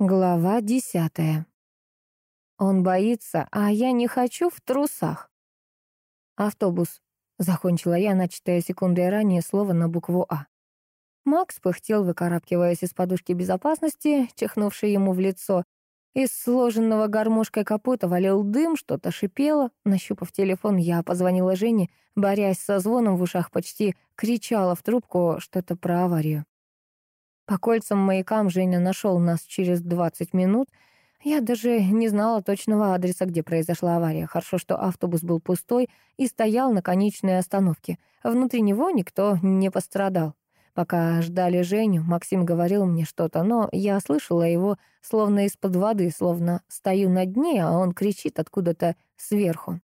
Глава десятая. Он боится, а я не хочу в трусах. Автобус. Закончила я, начатая секундой ранее слово на букву «А». Макс пыхтел, выкарабкиваясь из подушки безопасности, чихнувшей ему в лицо. Из сложенного гармошкой капота валил дым, что-то шипело. Нащупав телефон, я позвонила Жене, борясь со звоном в ушах, почти кричала в трубку что-то про аварию. По кольцам маякам Женя нашел нас через 20 минут. Я даже не знала точного адреса, где произошла авария. Хорошо, что автобус был пустой и стоял на конечной остановке. Внутри него никто не пострадал. Пока ждали Женю, Максим говорил мне что-то, но я слышала его словно из-под воды, словно стою на дне, а он кричит откуда-то сверху.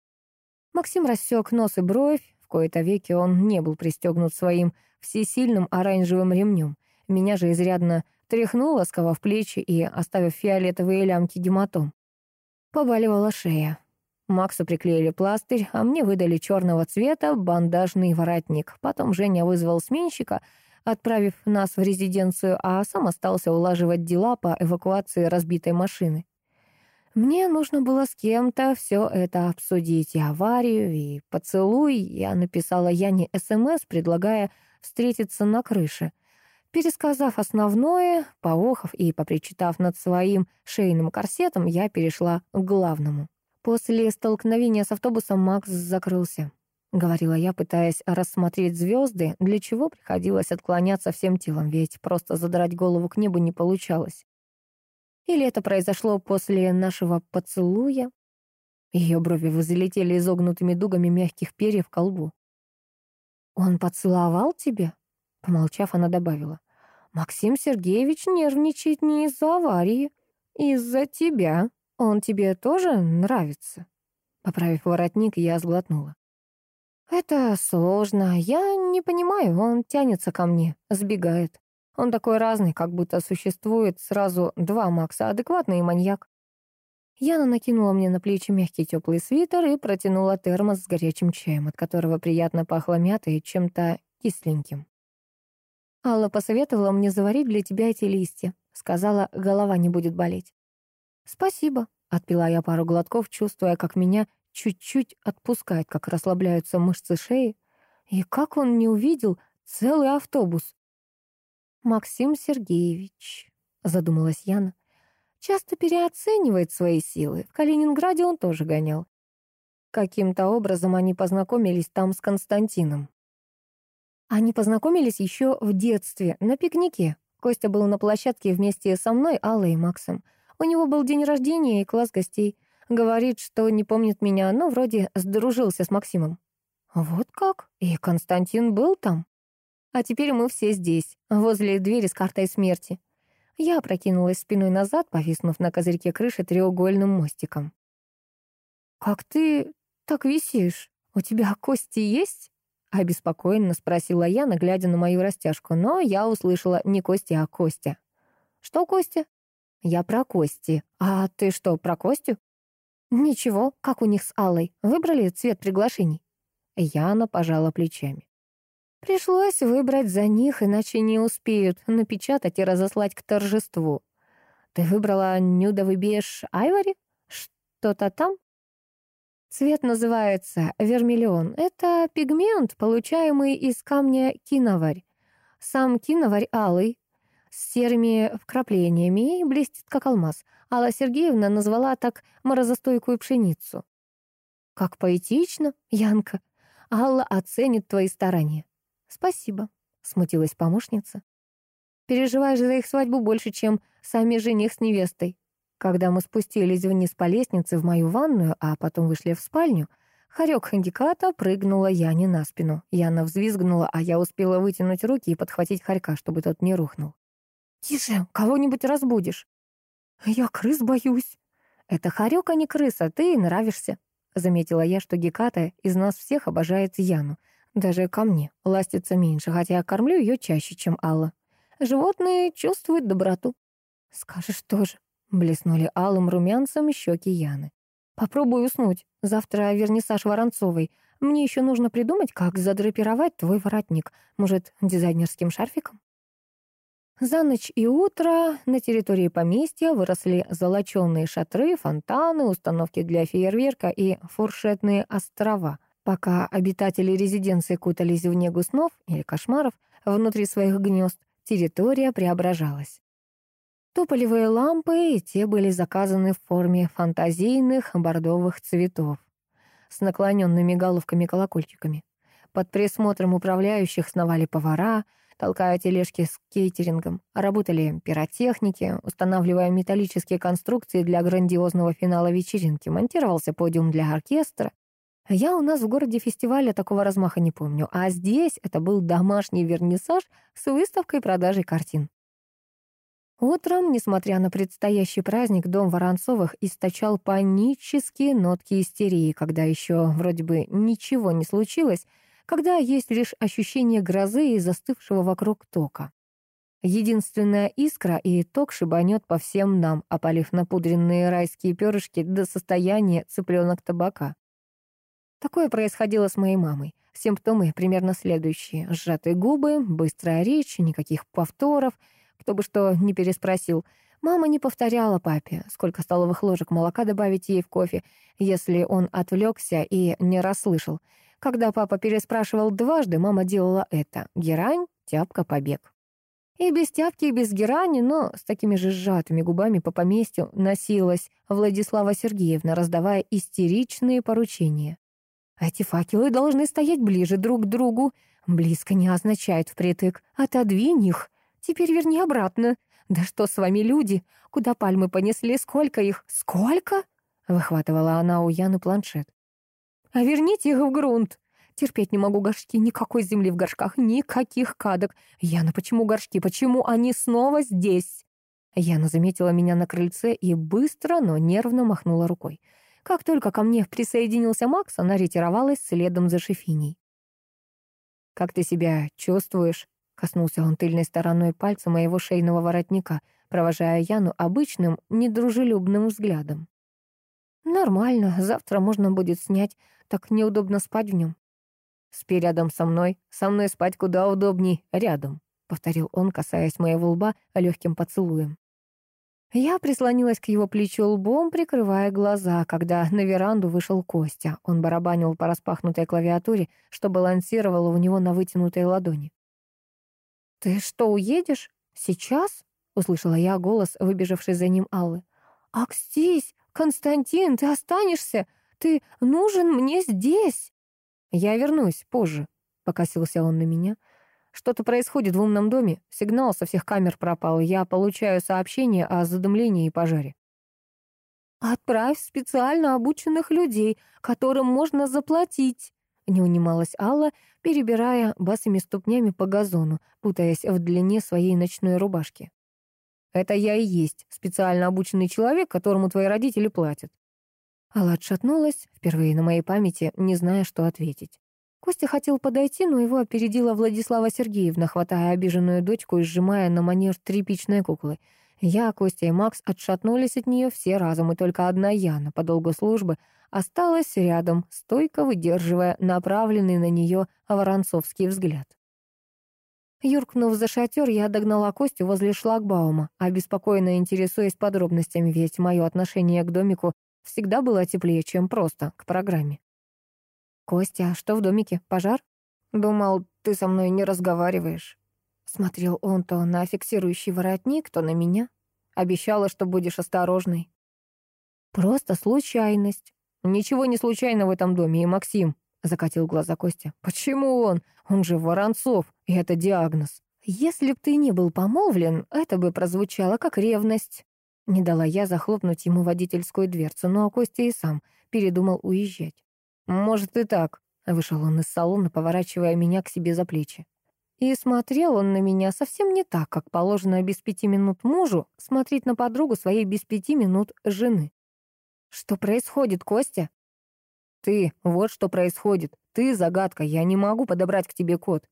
Максим рассек нос и бровь, в кои-то веки он не был пристегнут своим всесильным оранжевым ремнем. Меня же изрядно тряхнуло, сковав плечи и оставив фиолетовые лямки гематом. Побаливала шея. Максу приклеили пластырь, а мне выдали черного цвета бандажный воротник. Потом Женя вызвал сменщика, отправив нас в резиденцию, а сам остался улаживать дела по эвакуации разбитой машины. Мне нужно было с кем-то все это обсудить, и аварию, и поцелуй. Я написала Яне СМС, предлагая встретиться на крыше. Пересказав основное, поохов и попричитав над своим шейным корсетом, я перешла к главному. После столкновения с автобусом Макс закрылся. — говорила я, пытаясь рассмотреть звезды, для чего приходилось отклоняться всем телом, ведь просто задрать голову к небу не получалось. Или это произошло после нашего поцелуя? Ее брови взлетели изогнутыми дугами мягких перьев к колбу. «Он поцеловал тебя?» Помолчав, она добавила. «Максим Сергеевич нервничает не из-за аварии, из-за тебя. Он тебе тоже нравится?» Поправив воротник, я сглотнула. «Это сложно. Я не понимаю, он тянется ко мне, сбегает. Он такой разный, как будто существует сразу два Макса, адекватный и маньяк. Яна накинула мне на плечи мягкий теплый свитер и протянула термос с горячим чаем, от которого приятно пахло мятой чем-то кисленьким. Алла посоветовала мне заварить для тебя эти листья. Сказала, голова не будет болеть. «Спасибо», — отпила я пару глотков, чувствуя, как меня чуть-чуть отпускает, как расслабляются мышцы шеи. И как он не увидел целый автобус? «Максим Сергеевич», — задумалась Яна, — «часто переоценивает свои силы. В Калининграде он тоже гонял. Каким-то образом они познакомились там с Константином. Они познакомились еще в детстве, на пикнике. Костя был на площадке вместе со мной, Аллой и Максом. У него был день рождения и класс гостей. Говорит, что не помнит меня, но вроде сдружился с Максимом. Вот как? И Константин был там? А теперь мы все здесь, возле двери с картой смерти. Я опрокинулась спиной назад, повиснув на козырьке крыши треугольным мостиком. «Как ты так висишь? У тебя кости есть?» Обеспокоенно спросила я, наглядя на мою растяжку, но я услышала не Костя, а Костя. «Что, Костя?» «Я про Кости. А ты что, про Костю?» «Ничего, как у них с Аллой. Выбрали цвет приглашений?» Яна пожала плечами. «Пришлось выбрать за них, иначе не успеют напечатать и разослать к торжеству. Ты выбрала нюдовый беж Айвори? Что-то там?» Цвет называется вермиллион. Это пигмент, получаемый из камня киноварь. Сам киноварь алый, с серыми вкраплениями и блестит, как алмаз. Алла Сергеевна назвала так морозостойкую пшеницу. Как поэтично, Янка. Алла оценит твои старания. Спасибо, смутилась помощница. Переживаешь за их свадьбу больше, чем сами жених с невестой. Когда мы спустились вниз по лестнице в мою ванную, а потом вышли в спальню, хорек хандиката прыгнула Яне на спину. Яна взвизгнула, а я успела вытянуть руки и подхватить хорька, чтобы тот не рухнул. «Тише, кого-нибудь разбудишь». «Я крыс боюсь». «Это хорек, а не крыса, ты нравишься», — заметила я, что Геката из нас всех обожает Яну. Даже ко мне ластится меньше, хотя я кормлю ее чаще, чем Алла. Животные чувствуют доброту. Скажешь тоже. Блеснули алым румянцем щеки Яны. «Попробуй уснуть. Завтра вернисаж Воронцовой. Мне еще нужно придумать, как задрапировать твой воротник. Может, дизайнерским шарфиком?» За ночь и утро на территории поместья выросли золоченые шатры, фонтаны, установки для фейерверка и фуршетные острова. Пока обитатели резиденции кутались в негу снов или кошмаров внутри своих гнезд, территория преображалась. Тополевые лампы, и те были заказаны в форме фантазийных бордовых цветов с наклоненными головками-колокольчиками. Под присмотром управляющих сновали повара — толкая тележки с кейтерингом. Работали пиротехники, устанавливая металлические конструкции для грандиозного финала вечеринки. Монтировался подиум для оркестра. Я у нас в городе фестиваля такого размаха не помню, а здесь это был домашний вернисаж с выставкой продажей картин. Утром, несмотря на предстоящий праздник, дом Воронцовых источал панические нотки истерии, когда еще вроде бы ничего не случилось, когда есть лишь ощущение грозы и застывшего вокруг тока. Единственная искра и ток шибанет по всем нам, опалив напудренные райские перышки до состояния цыпленок табака. Такое происходило с моей мамой. Симптомы примерно следующие. Сжатые губы, быстрая речь, никаких повторов. Кто бы что ни переспросил. Мама не повторяла папе, сколько столовых ложек молока добавить ей в кофе, если он отвлекся и не расслышал. Когда папа переспрашивал дважды, мама делала это. Герань, тяпка, побег. И без тяпки, и без герани, но с такими же сжатыми губами по поместью носилась Владислава Сергеевна, раздавая истеричные поручения. Эти факелы должны стоять ближе друг к другу. Близко не означает впритык. Отодвинь их. Теперь верни обратно. Да что с вами, люди? Куда пальмы понесли? Сколько их? Сколько? Выхватывала она у Яны планшет. А верните их в грунт. Терпеть не могу горшки, никакой земли в горшках, никаких кадок. Яна, почему горшки? Почему они снова здесь? Яна заметила меня на крыльце и быстро, но нервно махнула рукой. Как только ко мне присоединился Макс, она ретировалась следом за Шефиней. «Как ты себя чувствуешь?» — коснулся он тыльной стороной пальца моего шейного воротника, провожая Яну обычным, недружелюбным взглядом. «Нормально, завтра можно будет снять. Так неудобно спать в нем». «Спи рядом со мной. Со мной спать куда удобней. Рядом», — повторил он, касаясь моего лба легким поцелуем. Я прислонилась к его плечу лбом, прикрывая глаза, когда на веранду вышел Костя. Он барабанил по распахнутой клавиатуре, что балансировало у него на вытянутой ладони. «Ты что, уедешь? Сейчас?» — услышала я голос, выбежавший за ним Аллы. «Акстись! «Константин, ты останешься? Ты нужен мне здесь!» «Я вернусь позже», — покосился он на меня. «Что-то происходит в умном доме. Сигнал со всех камер пропал. Я получаю сообщение о задымлении и пожаре». «Отправь специально обученных людей, которым можно заплатить», — не унималась Алла, перебирая босыми ступнями по газону, путаясь в длине своей ночной рубашки. Это я и есть специально обученный человек, которому твои родители платят». Алла отшатнулась, впервые на моей памяти, не зная, что ответить. Костя хотел подойти, но его опередила Владислава Сергеевна, хватая обиженную дочку и сжимая на манер тряпичной куклы. Я, Костя и Макс отшатнулись от нее все разом, и только одна Яна по долгу службы осталась рядом, стойко выдерживая направленный на нее воронцовский взгляд. Юркнув за шатер, я догнала Костю возле шлагбаума, обеспокоенно интересуясь подробностями, ведь мое отношение к домику всегда было теплее, чем просто к программе. «Костя, а что в домике? Пожар?» «Думал, ты со мной не разговариваешь». Смотрел он то на фиксирующий воротник, то на меня. Обещала, что будешь осторожной. «Просто случайность. Ничего не случайно в этом доме, и Максим — закатил глаза Костя. «Почему он? Он же Воронцов, и это диагноз». «Если б ты не был помолвлен, это бы прозвучало как ревность». Не дала я захлопнуть ему водительскую дверцу, но Костя и сам передумал уезжать. «Может, и так», — вышел он из салона, поворачивая меня к себе за плечи. И смотрел он на меня совсем не так, как положено без пяти минут мужу смотреть на подругу своей без пяти минут жены. «Что происходит, Костя?» Ты, вот что происходит. Ты загадка, я не могу подобрать к тебе код.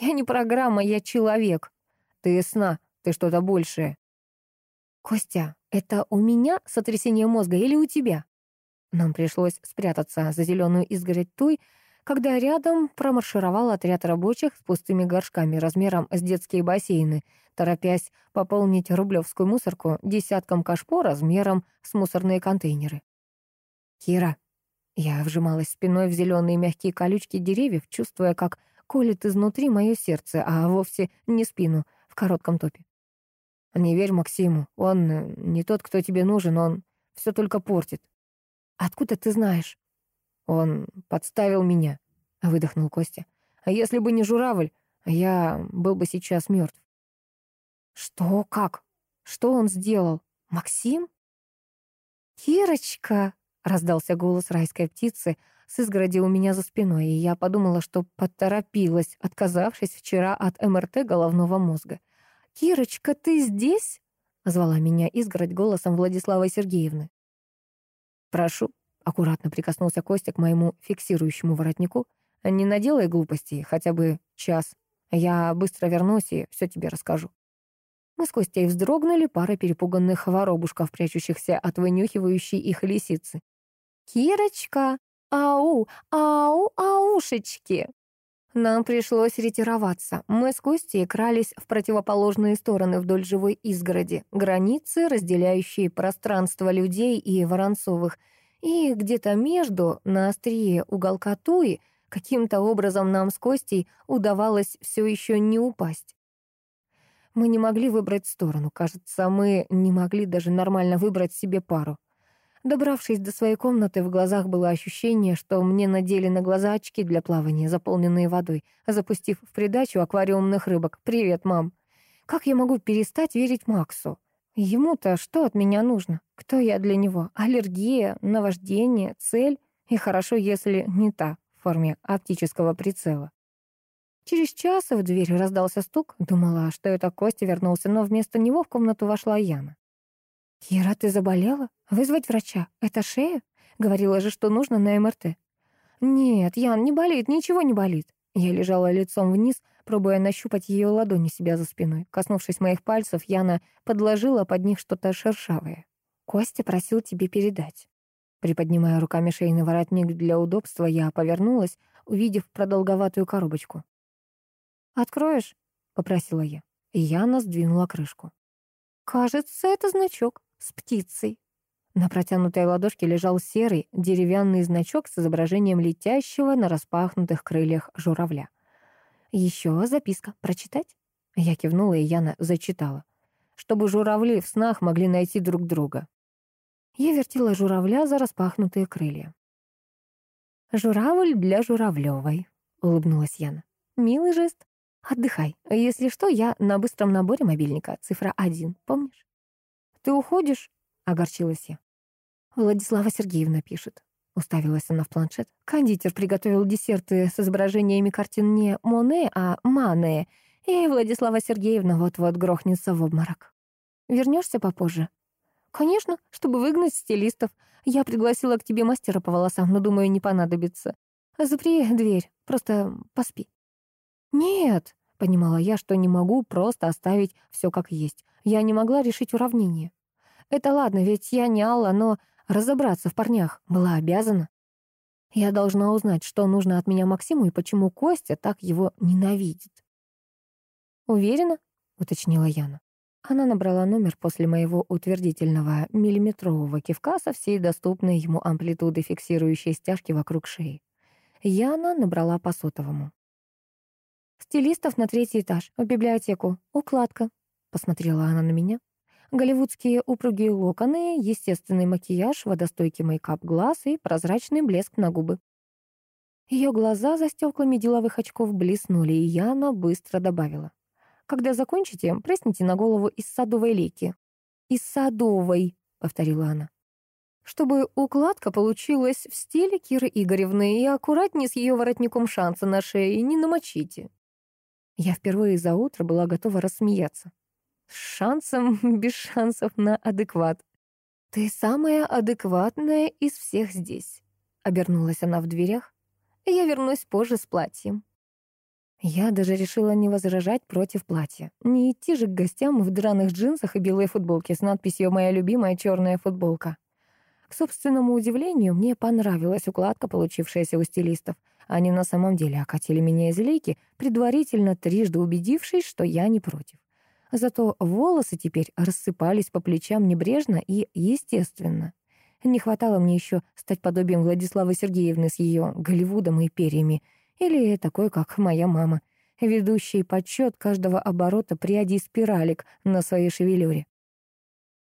Я не программа, я человек. Ты сна, ты что-то большее. Костя, это у меня сотрясение мозга или у тебя? Нам пришлось спрятаться за зеленую изгородь той, когда рядом промаршировал отряд рабочих с пустыми горшками размером с детские бассейны, торопясь пополнить рублевскую мусорку десятком кашпо размером с мусорные контейнеры. «Кира!» Я вжималась спиной в зеленые мягкие колючки деревьев, чувствуя, как колет изнутри мое сердце, а вовсе не спину в коротком топе. «Не верь Максиму, он не тот, кто тебе нужен, он все только портит». «Откуда ты знаешь?» «Он подставил меня», — выдохнул Костя. «А если бы не журавль, я был бы сейчас мертв». «Что? Как? Что он сделал? Максим?» «Кирочка!» — раздался голос райской птицы с изгороди у меня за спиной, и я подумала, что поторопилась, отказавшись вчера от МРТ головного мозга. «Кирочка, ты здесь?» — звала меня изгородь голосом Владиславы Сергеевны. «Прошу», — аккуратно прикоснулся Костя к моему фиксирующему воротнику. «Не наделай глупостей, хотя бы час. Я быстро вернусь и все тебе расскажу». Мы с Костей вздрогнули, пара перепуганных воробушков, прячущихся от вынюхивающей их лисицы. «Кирочка! Ау! Ау! Аушечки!» Нам пришлось ретироваться. Мы с Костей крались в противоположные стороны вдоль живой изгороди, границы, разделяющие пространство людей и Воронцовых, и где-то между, на острие уголка Туи, каким-то образом нам с Костей удавалось все еще не упасть. Мы не могли выбрать сторону. Кажется, мы не могли даже нормально выбрать себе пару. Добравшись до своей комнаты, в глазах было ощущение, что мне надели на глаза очки для плавания, заполненные водой, запустив в придачу аквариумных рыбок. «Привет, мам!» Как я могу перестать верить Максу? Ему-то что от меня нужно? Кто я для него? Аллергия, наваждение, цель? И хорошо, если не та, в форме оптического прицела. Через час в дверь раздался стук. Думала, что это Костя вернулся, но вместо него в комнату вошла Яна. «Кира, ты заболела? Вызвать врача? Это шея? Говорила же, что нужно на МРТ». «Нет, Ян, не болит, ничего не болит». Я лежала лицом вниз, пробуя нащупать ее ладони себя за спиной. Коснувшись моих пальцев, Яна подложила под них что-то шершавое. «Костя просил тебе передать». Приподнимая руками шейный воротник для удобства, я повернулась, увидев продолговатую коробочку. «Откроешь?» — попросила я. Яна сдвинула крышку. «Кажется, это значок с птицей». На протянутой ладошке лежал серый деревянный значок с изображением летящего на распахнутых крыльях журавля. Еще записка. Прочитать?» Я кивнула, и Яна зачитала. «Чтобы журавли в снах могли найти друг друга». Я вертела журавля за распахнутые крылья. «Журавль для Журавлевой», — улыбнулась Яна. «Милый жест. Отдыхай. Если что, я на быстром наборе мобильника. Цифра один, помнишь? Ты уходишь? Огорчилась я. Владислава Сергеевна пишет. Уставилась она в планшет. Кондитер приготовил десерты с изображениями картин не Моне, а Мане. И Владислава Сергеевна вот-вот грохнется в обморок. Вернешься попозже? Конечно, чтобы выгнать стилистов. Я пригласила к тебе мастера по волосам, но, думаю, не понадобится. Запри дверь, просто поспи. «Нет», — понимала я, что не могу просто оставить все как есть. Я не могла решить уравнение. Это ладно, ведь я не Алла, но разобраться в парнях была обязана. Я должна узнать, что нужно от меня Максиму и почему Костя так его ненавидит. «Уверена?» — уточнила Яна. Она набрала номер после моего утвердительного миллиметрового кивка со всей доступной ему амплитудой фиксирующей стяжки вокруг шеи. Яна набрала по сотовому. «Стилистов на третий этаж, в библиотеку. Укладка», — посмотрела она на меня. Голливудские упругие локоны, естественный макияж, водостойкий мейкап глаз и прозрачный блеск на губы. Ее глаза за стеклами деловых очков блеснули, и Яна быстро добавила. «Когда закончите, пресните на голову из садовой лейки». «Из садовой», — повторила она. «Чтобы укладка получилась в стиле Киры Игоревны и аккуратнее с ее воротником шанса на шее, не намочите». Я впервые за утро была готова рассмеяться. Шансом, без шансов на адекват. «Ты самая адекватная из всех здесь», — обернулась она в дверях. «Я вернусь позже с платьем». Я даже решила не возражать против платья. Не идти же к гостям в драных джинсах и белой футболке с надписью «Моя любимая черная футболка». К собственному удивлению, мне понравилась укладка, получившаяся у стилистов. Они на самом деле окатили меня из лейки, предварительно трижды убедившись, что я не против. Зато волосы теперь рассыпались по плечам небрежно и естественно. Не хватало мне еще стать подобием Владиславы Сергеевны с ее Голливудом и перьями, или такой, как моя мама, ведущий подсчет каждого оборота прядей спиралек на своей шевелюре.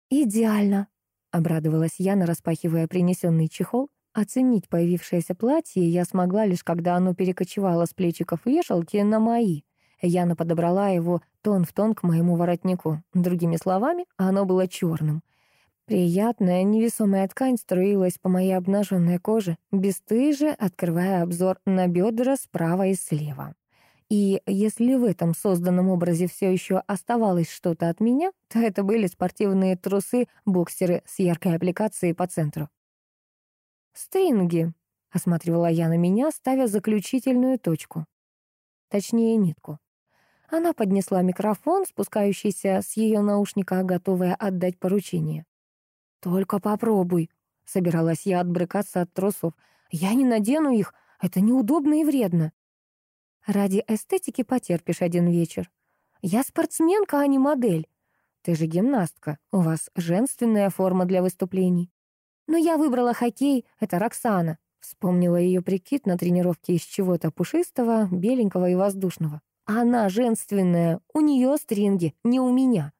«Идеально!» — обрадовалась Яна, распахивая принесенный чехол. Оценить появившееся платье я смогла лишь, когда оно перекочевало с плечиков вешалки на мои. Яна подобрала его тон в тон к моему воротнику. Другими словами, оно было черным. Приятная, невесомая ткань струилась по моей обнаженной коже, бесстыже открывая обзор на бедра справа и слева. И если в этом созданном образе все еще оставалось что-то от меня, то это были спортивные трусы-боксеры с яркой аппликацией по центру. «Стринги», — осматривала я на меня, ставя заключительную точку. Точнее, нитку. Она поднесла микрофон, спускающийся с ее наушника, готовая отдать поручение. «Только попробуй», — собиралась я отбрыкаться от трусов. «Я не надену их, это неудобно и вредно». «Ради эстетики потерпишь один вечер. Я спортсменка, а не модель. Ты же гимнастка, у вас женственная форма для выступлений». «Но я выбрала хоккей, это Роксана», — вспомнила ее прикид на тренировке из чего-то пушистого, беленького и воздушного. Она женственная, у нее стринги, не у меня.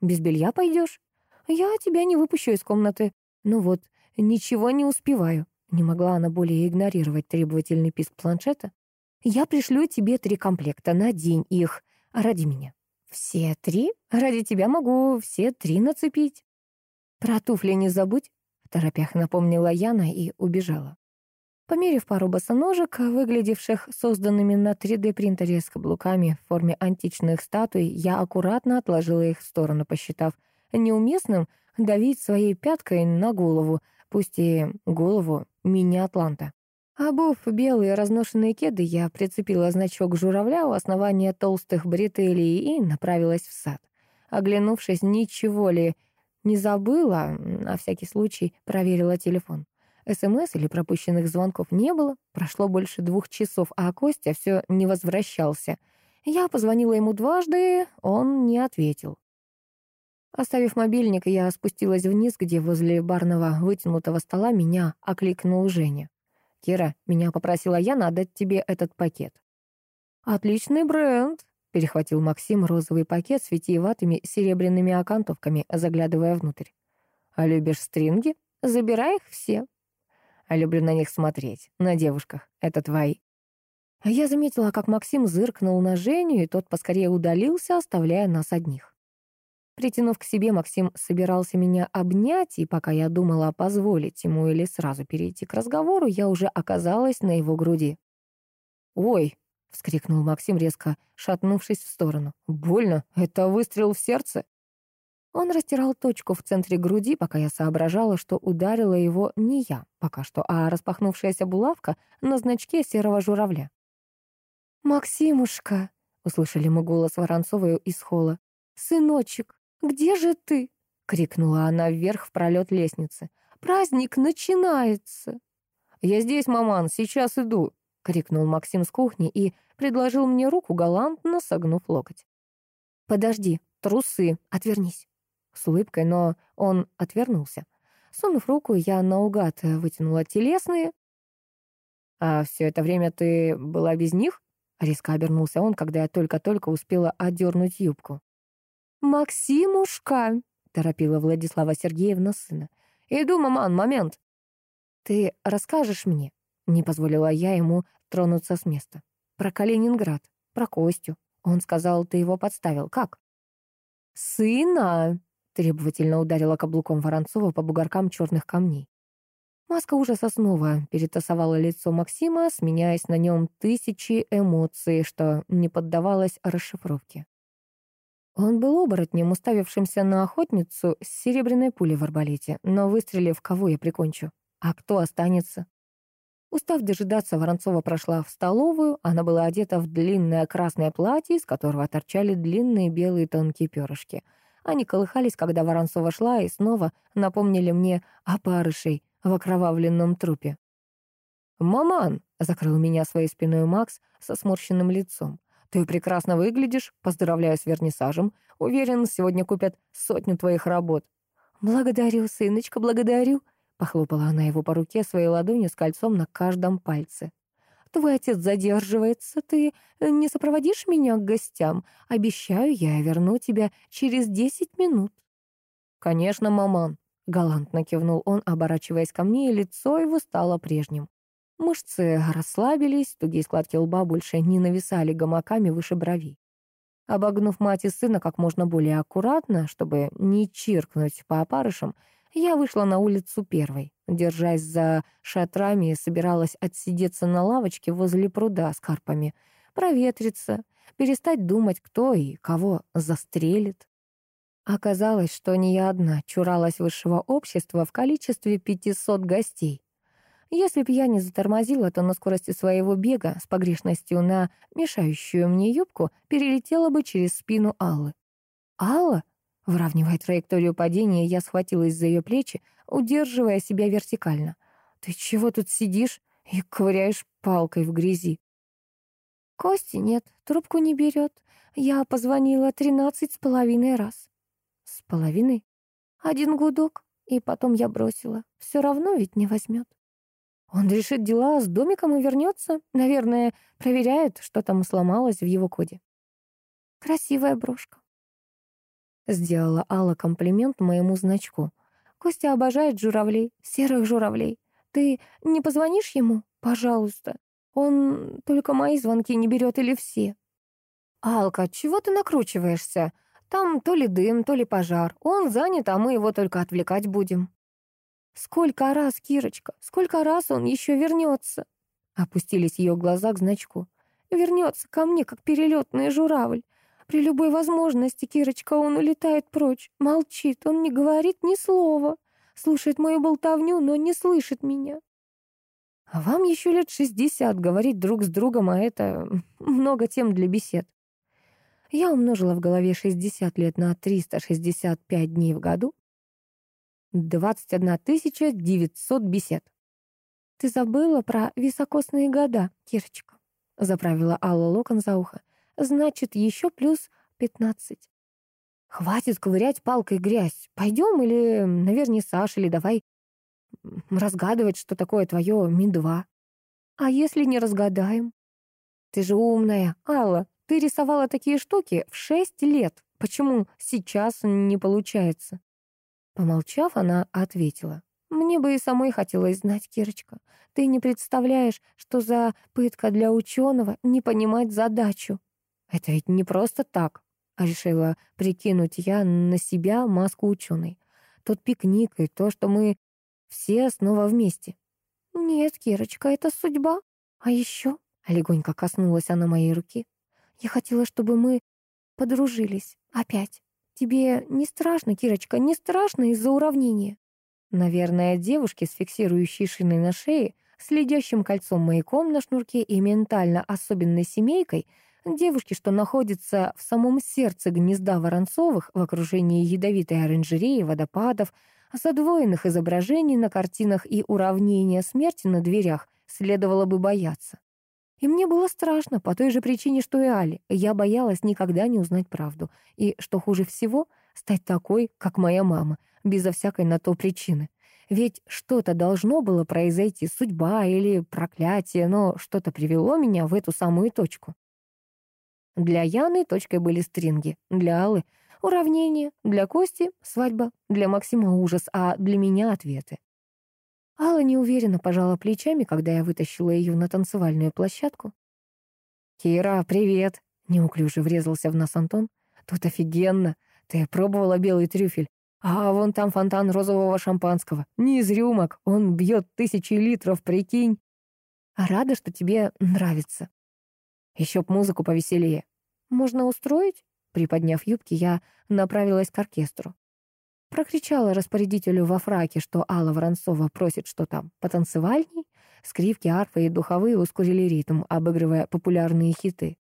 Без белья пойдешь? Я тебя не выпущу из комнаты. Ну вот, ничего не успеваю. Не могла она более игнорировать требовательный писк планшета. Я пришлю тебе три комплекта, надень их ради меня. Все три? Ради тебя могу все три нацепить. Про туфли не забудь, в торопях напомнила Яна и убежала. Померив пару босоножек, выглядевших созданными на 3D-принтере с каблуками в форме античных статуй, я аккуратно отложила их в сторону, посчитав неуместным давить своей пяткой на голову, пусть и голову мини-атланта. Обув белые разношенные кеды, я прицепила значок журавля у основания толстых бретелей и направилась в сад. Оглянувшись, ничего ли не забыла, на всякий случай проверила телефон. СМС или пропущенных звонков не было. Прошло больше двух часов, а Костя все не возвращался. Я позвонила ему дважды, он не ответил. Оставив мобильник, я спустилась вниз, где возле барного вытянутого стола меня окликнул Женя. «Кира, меня попросила Яна отдать тебе этот пакет». «Отличный бренд», — перехватил Максим розовый пакет с витиеватыми серебряными окантовками, заглядывая внутрь. «А любишь стринги? Забирай их все, а люблю на них смотреть, на девушках. Это твои». Я заметила, как Максим зыркнул на Женю, и тот поскорее удалился, оставляя нас одних. Притянув к себе, Максим собирался меня обнять, и пока я думала позволить ему или сразу перейти к разговору, я уже оказалась на его груди. «Ой!» — вскрикнул Максим, резко шатнувшись в сторону. «Больно! Это выстрел в сердце!» Он растирал точку в центре груди, пока я соображала, что ударила его не я пока что, а распахнувшаяся булавка на значке серого журавля. «Максимушка!» — услышали мы голос Воронцова из холла. «Сыночек, где же ты?» — крикнула она вверх в пролет лестницы. «Праздник начинается!» «Я здесь, маман, сейчас иду!» — крикнул Максим с кухни и предложил мне руку, галантно согнув локоть. «Подожди, трусы, отвернись!» С улыбкой, но он отвернулся. Сунув руку, я наугад вытянула телесные. «А все это время ты была без них?» Резко обернулся он, когда я только-только успела одернуть юбку. «Максимушка!» — торопила Владислава Сергеевна сына. «Иду, маман, момент!» «Ты расскажешь мне?» — не позволила я ему тронуться с места. «Про Калининград, про Костю. Он сказал, ты его подставил. Как?» «Сына!» Требовательно ударила каблуком Воронцова по бугоркам черных камней. Маска ужаса снова перетасовала лицо Максима, сменяясь на нем тысячи эмоций, что не поддавалось расшифровке. Он был оборотнем, уставившимся на охотницу с серебряной пулей в арбалете, но выстрелив, кого я прикончу? А кто останется? Устав дожидаться, Воронцова прошла в столовую. Она была одета в длинное красное платье, из которого торчали длинные белые тонкие перышки — они колыхались, когда Воронцова шла, и снова напомнили мне о парышей в окровавленном трупе. «Маман!» — закрыл меня своей спиной Макс со сморщенным лицом. «Ты прекрасно выглядишь. Поздравляю с вернисажем. Уверен, сегодня купят сотню твоих работ». «Благодарю, сыночка, благодарю!» — похлопала она его по руке своей ладонью с кольцом на каждом пальце. «Твой отец задерживается. Ты не сопроводишь меня к гостям? Обещаю, я верну тебя через десять минут». «Конечно, маман», — галантно кивнул он, оборачиваясь ко мне, и лицо его стало прежним. Мышцы расслабились, тугие складки лба больше не нависали гамаками выше бровей. Обогнув мать и сына как можно более аккуратно, чтобы не чиркнуть по опарышам, я вышла на улицу первой. Держась за шатрами, собиралась отсидеться на лавочке возле пруда с карпами, проветриться, перестать думать, кто и кого застрелит. Оказалось, что не я одна чуралась высшего общества в количестве 500 гостей. Если б я не затормозила, то на скорости своего бега с погрешностью на мешающую мне юбку перелетела бы через спину Аллы. «Алла?» Выравнивая траекторию падения, я схватилась за ее плечи, удерживая себя вертикально. «Ты чего тут сидишь и ковыряешь палкой в грязи?» «Кости нет, трубку не берет. Я позвонила тринадцать с половиной раз». «С половиной?» «Один гудок, и потом я бросила. Все равно ведь не возьмет». Он решит дела с домиком и вернется. Наверное, проверяет, что там сломалось в его коде. Красивая брошка. Сделала Алла комплимент моему значку. Костя обожает журавлей, серых журавлей. Ты не позвонишь ему? Пожалуйста. Он только мои звонки не берет или все. Алка, чего ты накручиваешься? Там то ли дым, то ли пожар. Он занят, а мы его только отвлекать будем. Сколько раз, Кирочка, сколько раз он еще вернется? Опустились ее глаза к значку. Вернется ко мне, как перелетный журавль. При любой возможности, Кирочка, он улетает прочь, молчит, он не говорит ни слова, слушает мою болтовню, но не слышит меня. А вам еще лет шестьдесят говорить друг с другом, а это много тем для бесед. Я умножила в голове шестьдесят лет на триста шестьдесят пять дней в году 21 900 бесед. «Ты забыла про високосные года, Кирочка», — заправила Алла локон за ухо. «Значит, еще плюс пятнадцать». «Хватит ковырять палкой грязь. Пойдем или наверное, Саш, или давай разгадывать, что такое твое Ми-2». «А если не разгадаем?» «Ты же умная, Алла. Ты рисовала такие штуки в шесть лет. Почему сейчас не получается?» Помолчав, она ответила. «Мне бы и самой хотелось знать, Кирочка. Ты не представляешь, что за пытка для ученого не понимать задачу. Это ведь не просто так», — решила прикинуть я на себя маску ученой. «Тот пикник и то, что мы все снова вместе». «Нет, Кирочка, это судьба. А еще...» — легонько коснулась она моей руки. «Я хотела, чтобы мы подружились. Опять. Тебе не страшно, Кирочка, не страшно из-за уравнения? Наверное, девушки с фиксирующей шиной на шее, следящим кольцом маяком на шнурке и ментально особенной семейкой, девушки, что находятся в самом сердце гнезда Воронцовых в окружении ядовитой оранжереи, водопадов, задвоенных изображений на картинах и уравнения смерти на дверях, следовало бы бояться. И мне было страшно по той же причине, что и Али. Я боялась никогда не узнать правду. И, что хуже всего, стать такой, как моя мама, безо всякой на то причины. Ведь что-то должно было произойти, судьба или проклятие, но что-то привело меня в эту самую точку. Для Яны точкой были стринги, для Аллы — уравнение, для Кости — свадьба, для Максима — ужас, а для меня — ответы. Алла неуверенно пожала плечами, когда я вытащила ее на танцевальную площадку. «Кира, привет!» — неуклюже врезался в нас Антон. «Тут офигенно! Ты пробовала белый трюфель? А вон там фонтан розового шампанского. Не из рюмок, он бьет тысячи литров, прикинь. А рада, что тебе нравится. Еще б музыку повеселее. Можно устроить?» Приподняв юбки, я направилась к оркестру. Прокричала распорядителю во фраке, что Алла Воронцова просит что там, потанцевальней? Скрипки, арфы и духовые ускорили ритм, обыгрывая популярные хиты.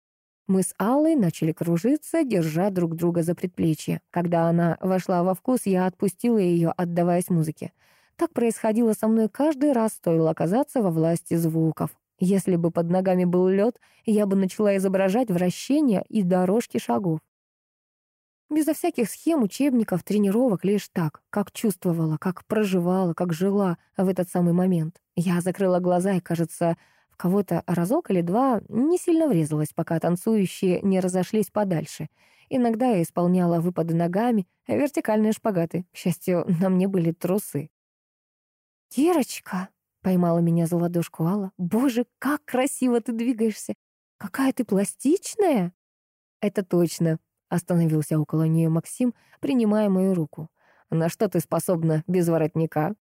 Мы с Аллой начали кружиться, держа друг друга за предплечье. Когда она вошла во вкус, я отпустила ее, отдаваясь музыке. Так происходило со мной каждый раз, стоило оказаться во власти звуков. Если бы под ногами был лед, я бы начала изображать вращение и дорожки шагов. Безо всяких схем, учебников, тренировок, лишь так, как чувствовала, как проживала, как жила в этот самый момент. Я закрыла глаза и, кажется, в кого-то разок или два не сильно врезалась, пока танцующие не разошлись подальше. Иногда я исполняла выпады ногами, вертикальные шпагаты. К счастью, на мне были трусы. «Кирочка!» — поймала меня за ладошку Алла. «Боже, как красиво ты двигаешься! Какая ты пластичная!» «Это точно!» — остановился около нее Максим, принимая мою руку. «На что ты способна без воротника?»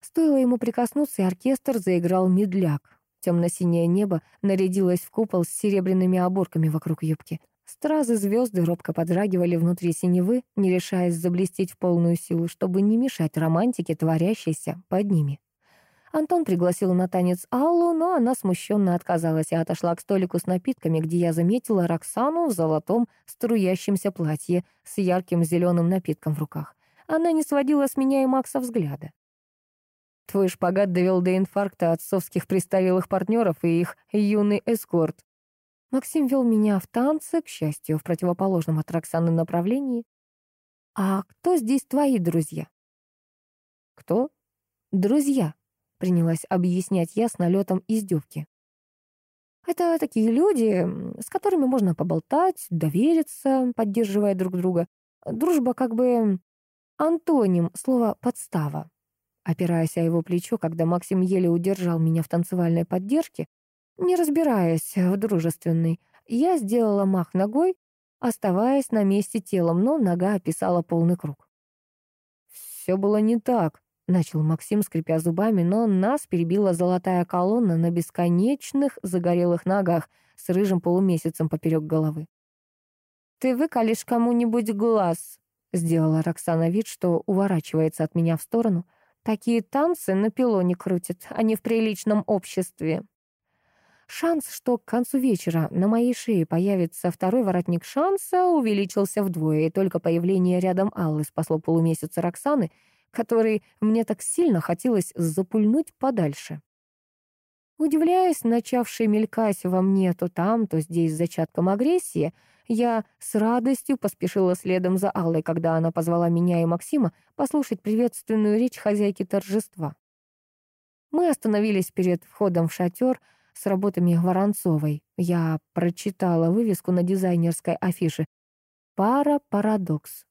Стоило ему прикоснуться, и оркестр заиграл медляк. Темно-синее небо нарядилось в купол с серебряными оборками вокруг юбки. Стразы звезды робко подрагивали внутри синевы, не решаясь заблестеть в полную силу, чтобы не мешать романтике, творящейся под ними. Антон пригласил на танец Аллу, но она смущенно отказалась и отошла к столику с напитками, где я заметила Роксану в золотом струящемся платье с ярким зеленым напитком в руках. Она не сводила с меня и Макса взгляда. Твой шпагат довел до инфаркта отцовских престарелых партнеров и их юный эскорт. Максим вел меня в танцы, к счастью, в противоположном от Роксаны направлении. «А кто здесь твои друзья?» «Кто?» «Друзья», принялась объяснять я с налетом издевки. Это такие люди, с которыми можно поболтать, довериться, поддерживая друг друга. Дружба как бы антоним слова «подстава». Опираясь о его плечо, когда Максим еле удержал меня в танцевальной поддержке, не разбираясь в дружественной, я сделала мах ногой, оставаясь на месте телом, но нога описала полный круг. Все было не так. Начал Максим, скрипя зубами, но нас перебила золотая колонна на бесконечных загорелых ногах с рыжим полумесяцем поперек головы. «Ты выколешь кому-нибудь глаз», — сделала Роксана вид, что уворачивается от меня в сторону. «Такие танцы на пилоне крутят, а не в приличном обществе». Шанс, что к концу вечера на моей шее появится второй воротник шанса, увеличился вдвое, и только появление рядом Аллы спасло полумесяца Роксаны — который мне так сильно хотелось запульнуть подальше. Удивляясь, начавшей мелькать во мне то там, то здесь зачатком агрессии, я с радостью поспешила следом за Аллой, когда она позвала меня и Максима послушать приветственную речь хозяйки торжества. Мы остановились перед входом в шатер с работами Воронцовой. Я прочитала вывеску на дизайнерской афише «Пара Парадокс».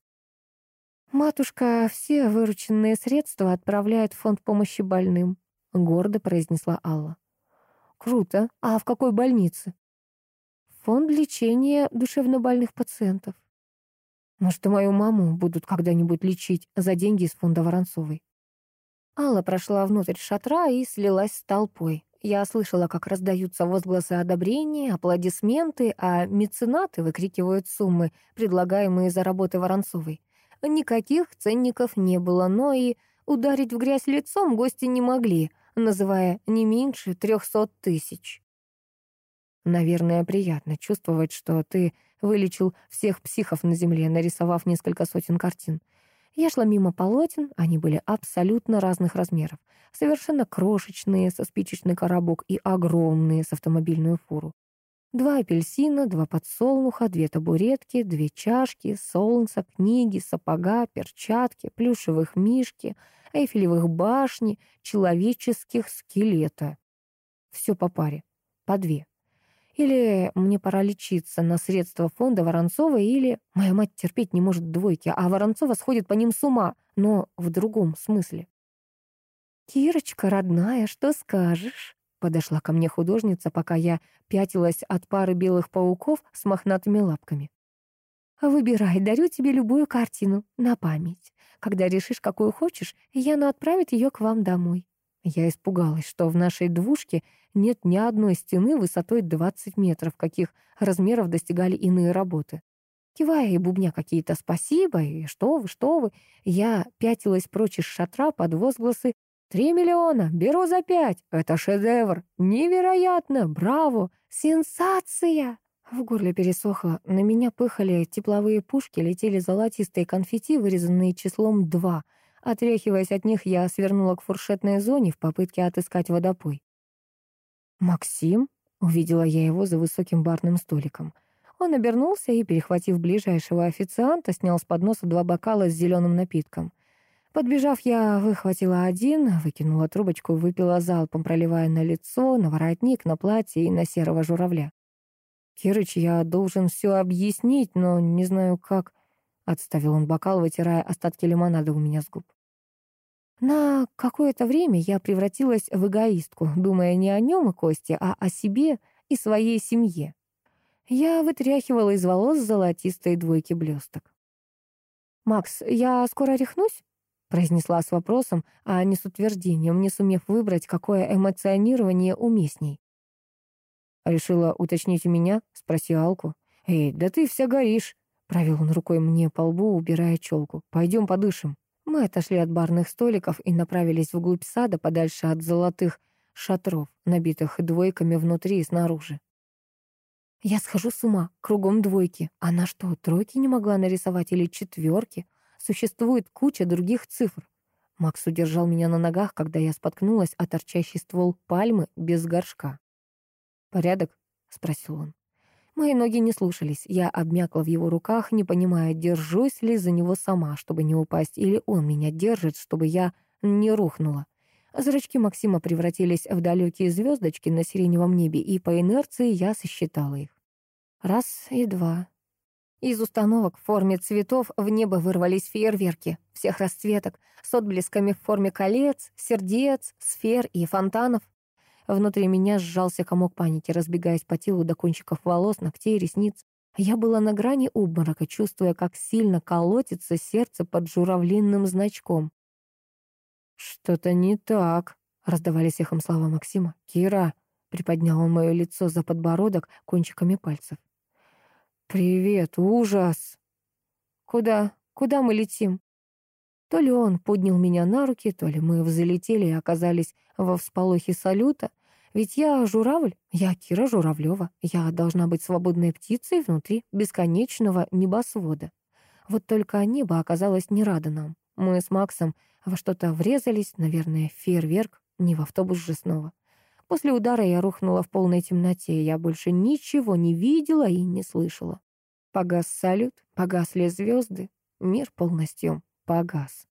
«Матушка все вырученные средства отправляет в фонд помощи больным», — гордо произнесла Алла. «Круто. А в какой больнице?» «Фонд лечения душевнобольных пациентов». «Может, мою маму будут когда-нибудь лечить за деньги из фонда Воронцовой?» Алла прошла внутрь шатра и слилась с толпой. Я слышала, как раздаются возгласы одобрения, аплодисменты, а меценаты выкрикивают суммы, предлагаемые за работы Воронцовой. Никаких ценников не было, но и ударить в грязь лицом гости не могли, называя не меньше трехсот тысяч. Наверное, приятно чувствовать, что ты вылечил всех психов на земле, нарисовав несколько сотен картин. Я шла мимо полотен, они были абсолютно разных размеров. Совершенно крошечные, со спичечный коробок, и огромные, с автомобильную фуру. Два апельсина, два подсолнуха, две табуретки, две чашки, солнце, книги, сапога, перчатки, плюшевых мишки, эйфелевых башни, человеческих скелета. Все по паре, по две. Или мне пора лечиться на средства фонда Воронцова, или моя мать терпеть не может двойки, а Воронцова сходит по ним с ума, но в другом смысле. «Кирочка, родная, что скажешь?» Подошла ко мне художница, пока я пятилась от пары белых пауков с мохнатыми лапками. «Выбирай, дарю тебе любую картину на память. Когда решишь, какую хочешь, Яна отправит ее к вам домой». Я испугалась, что в нашей двушке нет ни одной стены высотой 20 метров, каких размеров достигали иные работы. Кивая и бубня какие-то «спасибо» и «что вы, что вы», я пятилась прочь из шатра под возгласы Три миллиона! Беру за пять! Это шедевр! Невероятно! Браво! Сенсация!» В горле пересохло. На меня пыхали тепловые пушки, летели золотистые конфетти, вырезанные числом два, Отряхиваясь от них, я свернула к фуршетной зоне в попытке отыскать водопой. «Максим?» — увидела я его за высоким барным столиком. Он обернулся и, перехватив ближайшего официанта, снял с подноса два бокала с зеленым напитком. Подбежав, я выхватила один, выкинула трубочку, выпила залпом, проливая на лицо, на воротник, на платье и на серого журавля. «Кирыч, я должен все объяснить, но не знаю как...» Отставил он бокал, вытирая остатки лимонада у меня с губ. На какое-то время я превратилась в эгоистку, думая не о нем и Косте, а о себе и своей семье. Я вытряхивала из волос золотистые двойки блесток. «Макс, я скоро рехнусь?» Произнесла с вопросом, а не с утверждением, не сумев выбрать, какое эмоционирование уместней. «Решила уточнить у меня?» — спросил Алку. «Эй, да ты вся горишь!» — провел он рукой мне по лбу, убирая челку. «Пойдем подышим». Мы отошли от барных столиков и направились вглубь сада, подальше от золотых шатров, набитых двойками внутри и снаружи. Я схожу с ума, кругом двойки. Она что, тройки не могла нарисовать или четверки? Существует куча других цифр. Макс удержал меня на ногах, когда я споткнулась о торчащий ствол пальмы без горшка. «Порядок?» — спросил он. Мои ноги не слушались. Я обмякла в его руках, не понимая, держусь ли за него сама, чтобы не упасть, или он меня держит, чтобы я не рухнула. Зрачки Максима превратились в далекие звездочки на сиреневом небе, и по инерции я сосчитала их. Раз и два, из установок в форме цветов в небо вырвались фейерверки всех расцветок с отблесками в форме колец, сердец, сфер и фонтанов. Внутри меня сжался комок паники, разбегаясь по телу до кончиков волос, ногтей, ресниц. Я была на грани обморока, чувствуя, как сильно колотится сердце под журавлинным значком. «Что-то не так», — раздавались эхом слова Максима. «Кира», — приподнял он мое лицо за подбородок кончиками пальцев. «Привет, ужас!» «Куда? Куда мы летим?» То ли он поднял меня на руки, то ли мы взлетели и оказались во всполохе салюта. Ведь я журавль, я Кира Журавлева. Я должна быть свободной птицей внутри бесконечного небосвода. Вот только небо оказалось не радо нам. Мы с Максом во что-то врезались, наверное, фейерверк, не в автобус же снова. После удара я рухнула в полной темноте, я больше ничего не видела и не слышала. Погас салют, погасли звезды, мир полностью погас.